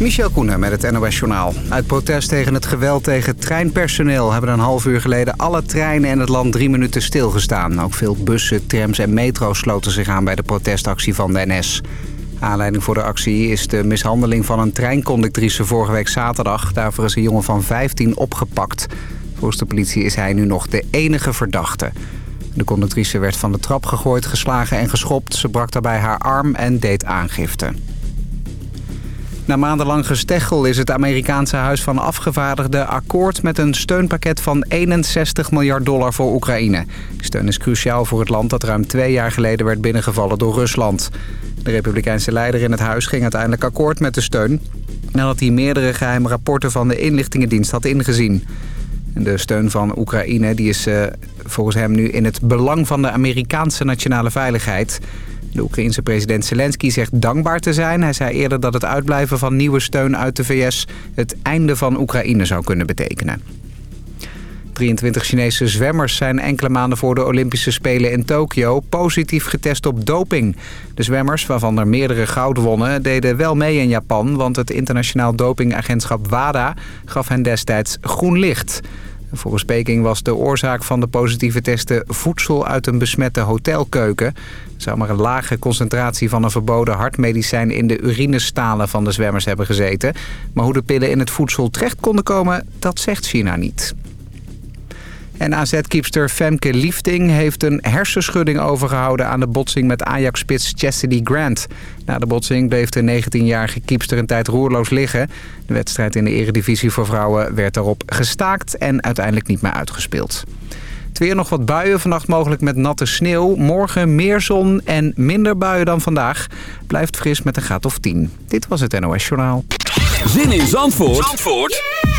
Michel Koenen met het NOS-journaal. Uit protest tegen het geweld tegen treinpersoneel... hebben een half uur geleden alle treinen in het land drie minuten stilgestaan. Ook veel bussen, trams en metro's sloten zich aan bij de protestactie van de NS. Aanleiding voor de actie is de mishandeling van een treinconductrice vorige week zaterdag. Daarvoor is een jongen van 15 opgepakt. Volgens de politie is hij nu nog de enige verdachte. De conductrice werd van de trap gegooid, geslagen en geschopt. Ze brak daarbij haar arm en deed aangifte. Na maandenlang gesteggel is het Amerikaanse Huis van Afgevaardigden akkoord met een steunpakket van 61 miljard dollar voor Oekraïne. Steun is cruciaal voor het land dat ruim twee jaar geleden werd binnengevallen door Rusland. De republikeinse leider in het huis ging uiteindelijk akkoord met de steun... nadat hij meerdere geheime rapporten van de inlichtingendienst had ingezien. De steun van Oekraïne die is uh, volgens hem nu in het belang van de Amerikaanse nationale veiligheid. De Oekraïense president Zelensky zegt dankbaar te zijn. Hij zei eerder dat het uitblijven van nieuwe steun uit de VS het einde van Oekraïne zou kunnen betekenen. 23 Chinese zwemmers zijn enkele maanden voor de Olympische Spelen in Tokio positief getest op doping. De zwemmers, waarvan er meerdere goud wonnen, deden wel mee in Japan... want het internationaal dopingagentschap WADA gaf hen destijds groen licht. Volgens Peking was de oorzaak van de positieve testen voedsel uit een besmette hotelkeuken. Er zou maar een lage concentratie van een verboden hartmedicijn in de urinestalen van de zwemmers hebben gezeten. Maar hoe de pillen in het voedsel terecht konden komen, dat zegt China niet. En AZ-kiepster Femke Liefding heeft een hersenschudding overgehouden aan de botsing met Ajax-spits Chastity Grant. Na de botsing bleef de 19-jarige kiepster een tijd roerloos liggen. De wedstrijd in de eredivisie voor vrouwen werd daarop gestaakt en uiteindelijk niet meer uitgespeeld. Het weer nog wat buien, vannacht mogelijk met natte sneeuw. Morgen meer zon en minder buien dan vandaag. Blijft fris met een graad of 10. Dit was het NOS Journaal. Zin in Zandvoort, Zandvoort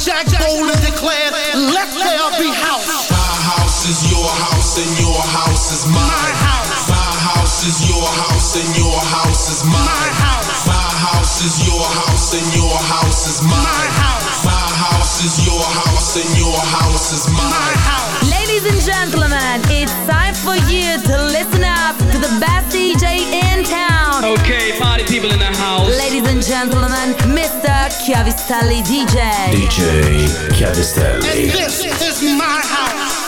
Jack boldly declared, Let there be house. My house is your house, and your house is mine. My house. My house is your house, and your house is mine. My house. My house is your house, and your house is mine. My house. My house is your house, and your house is mine. My house. Ladies and gentlemen, it's time for you to listen up to the best DJ in town. Okay, party people in the house. Ladies and gentlemen, Mr. Chiavistelli DJ. DJ Chiavistelli. And Chiavistelli. this is my house.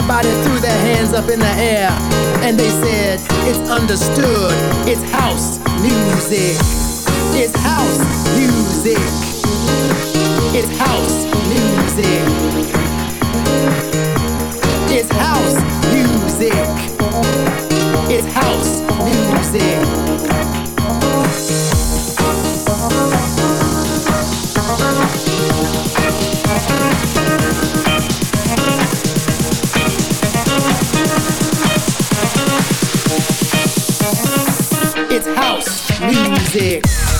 Everybody threw their hands up in the air and they said, It's understood. It's house music. It's house music. It's house music. It's house music. It's house music. music.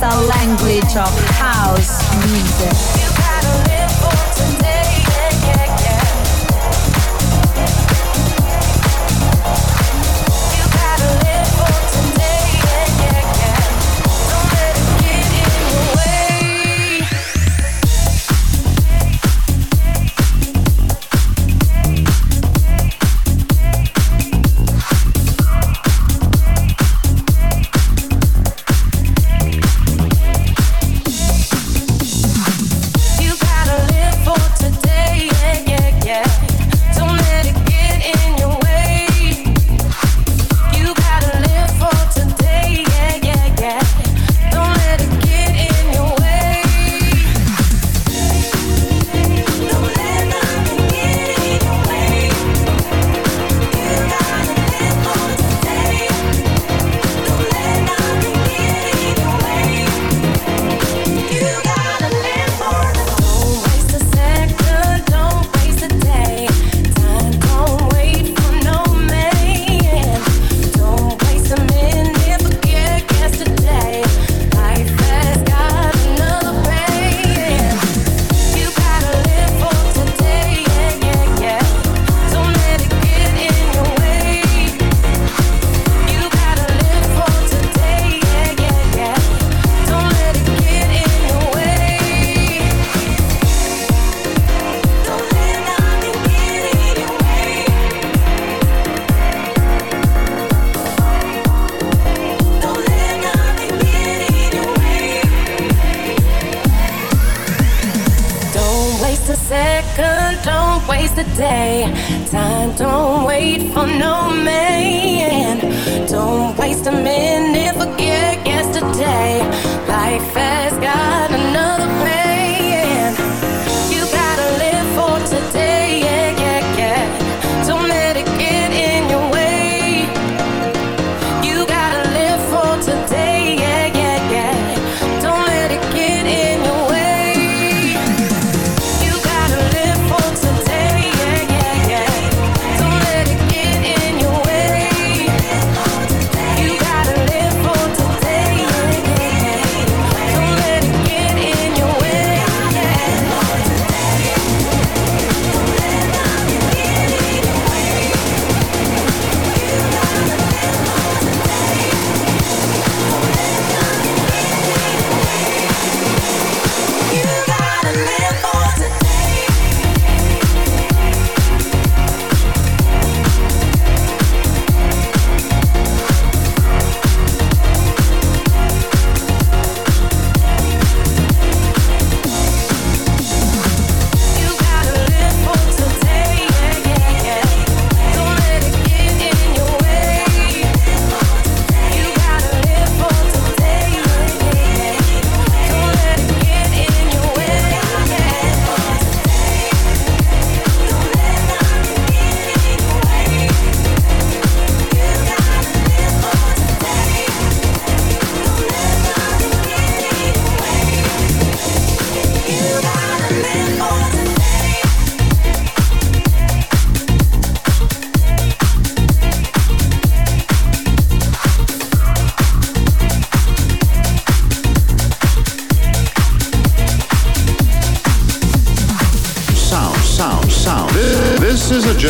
the language of house music.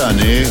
années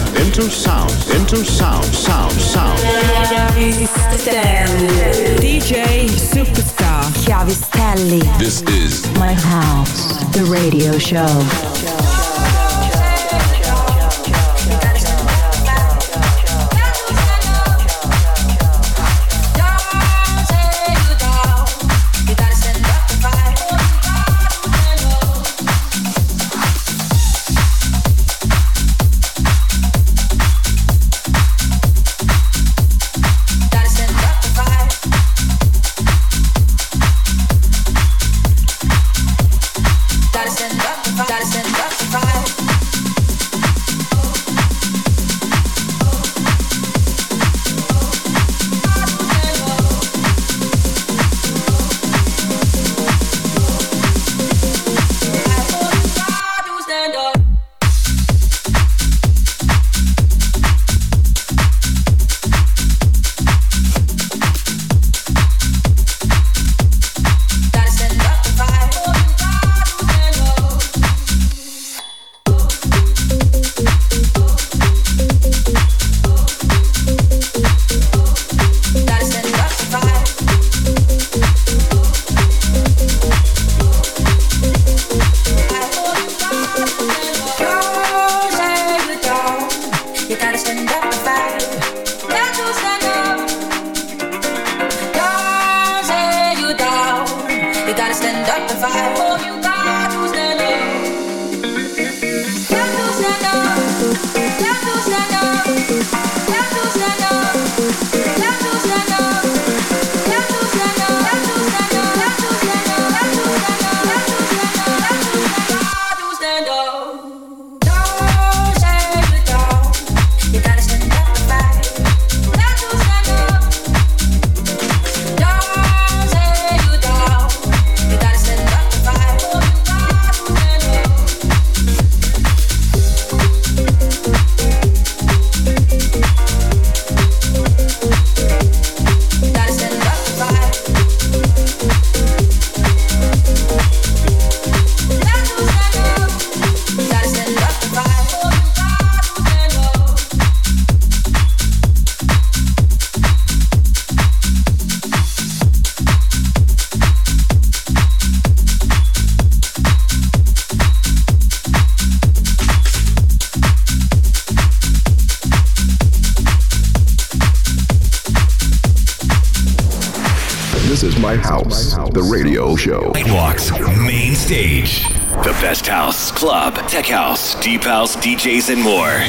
tech house, deep house, DJs, and more.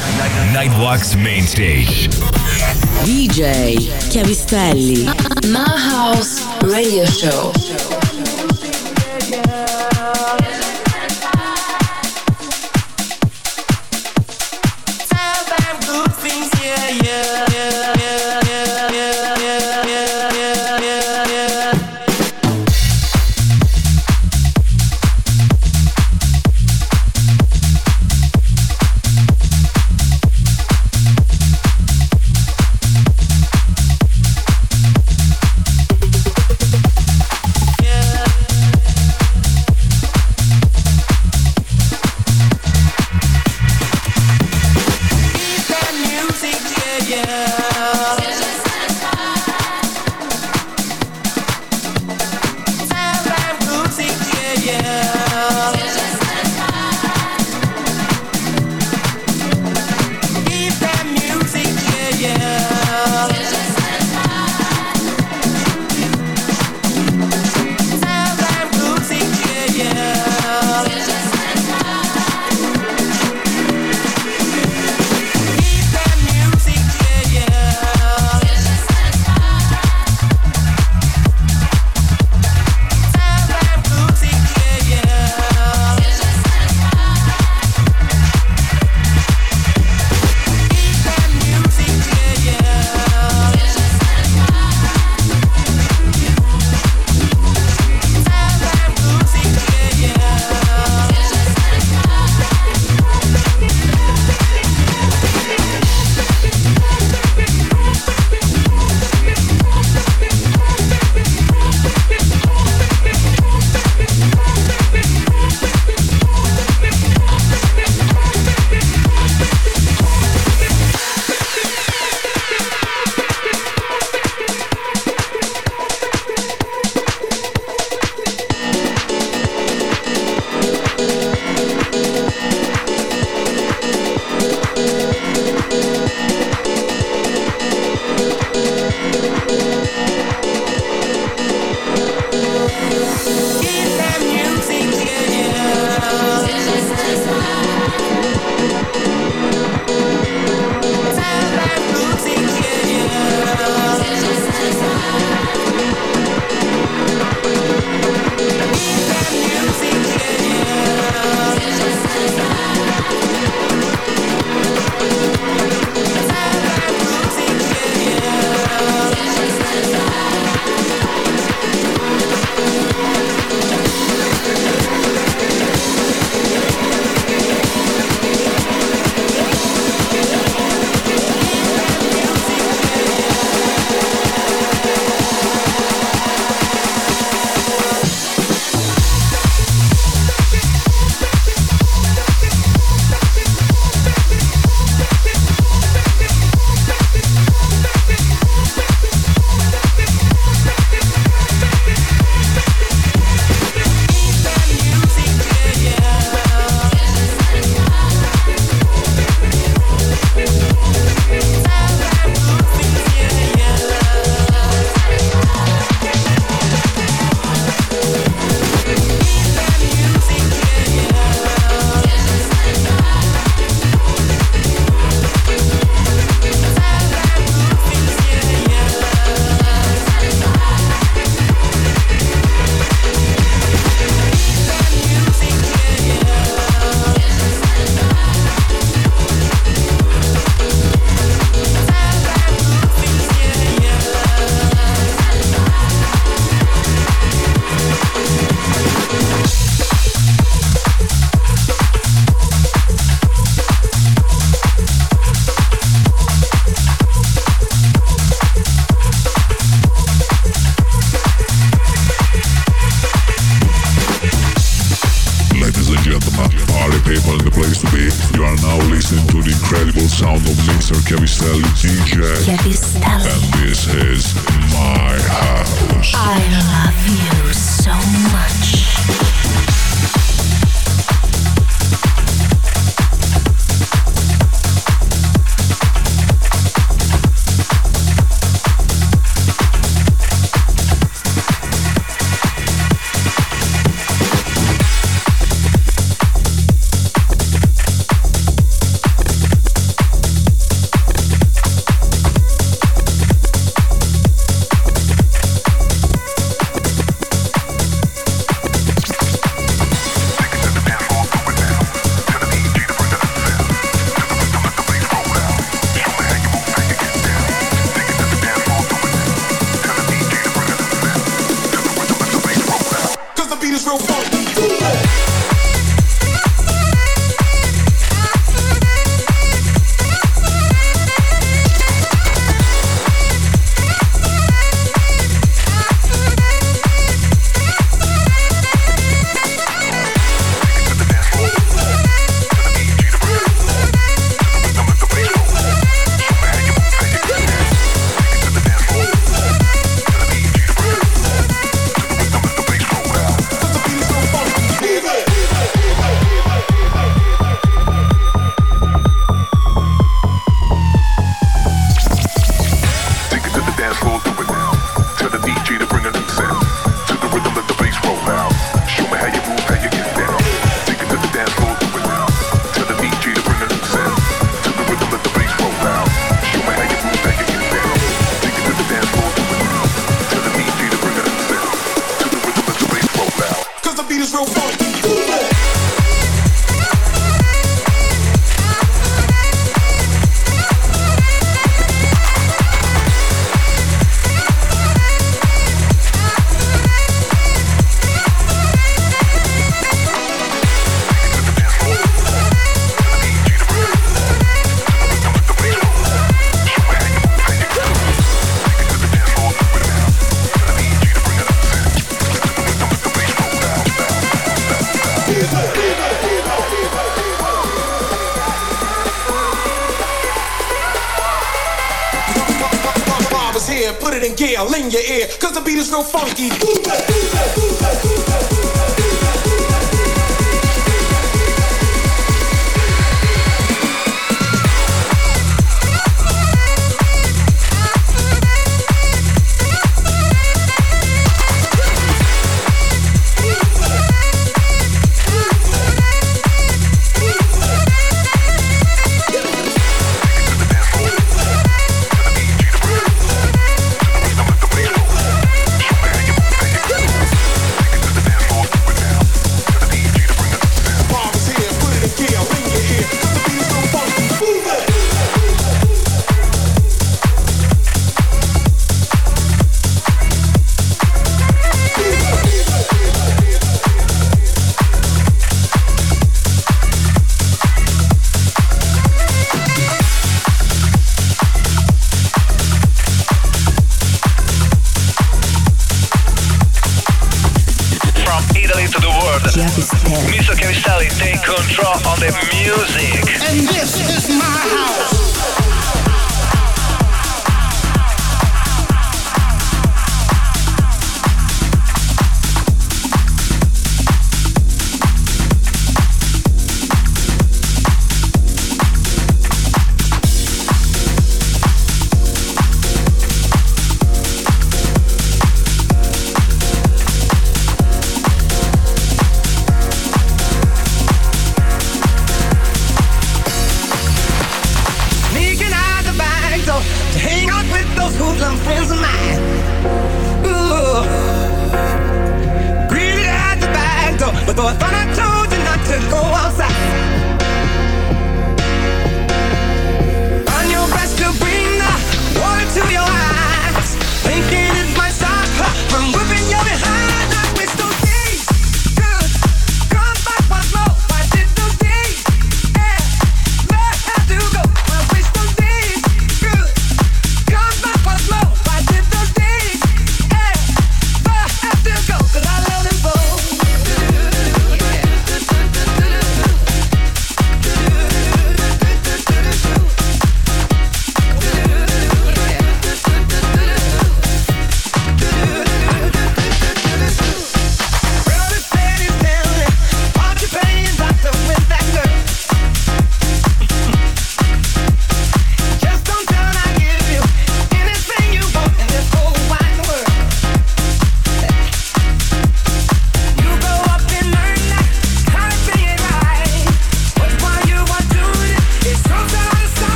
Nightwalk's main stage. DJ Chiavistelli. My House Radio Show.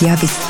Chiavisti.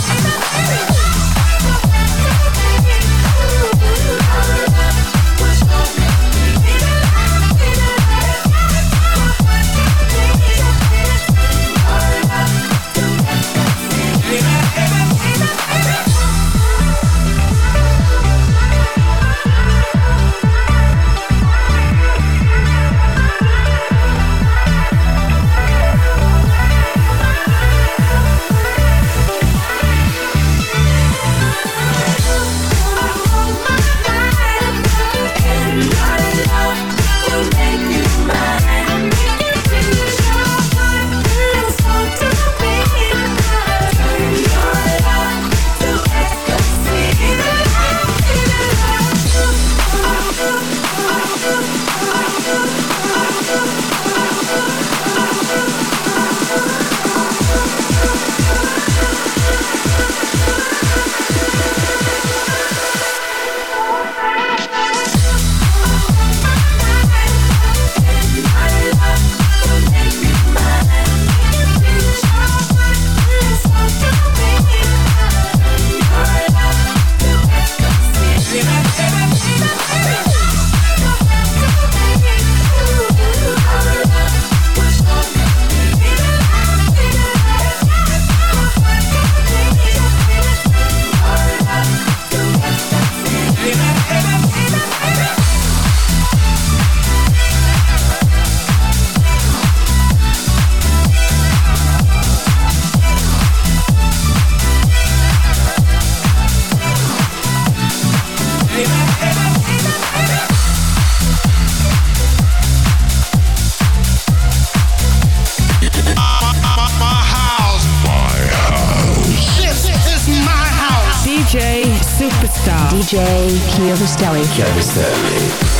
DJ Superstar. DJ Chiavistelli.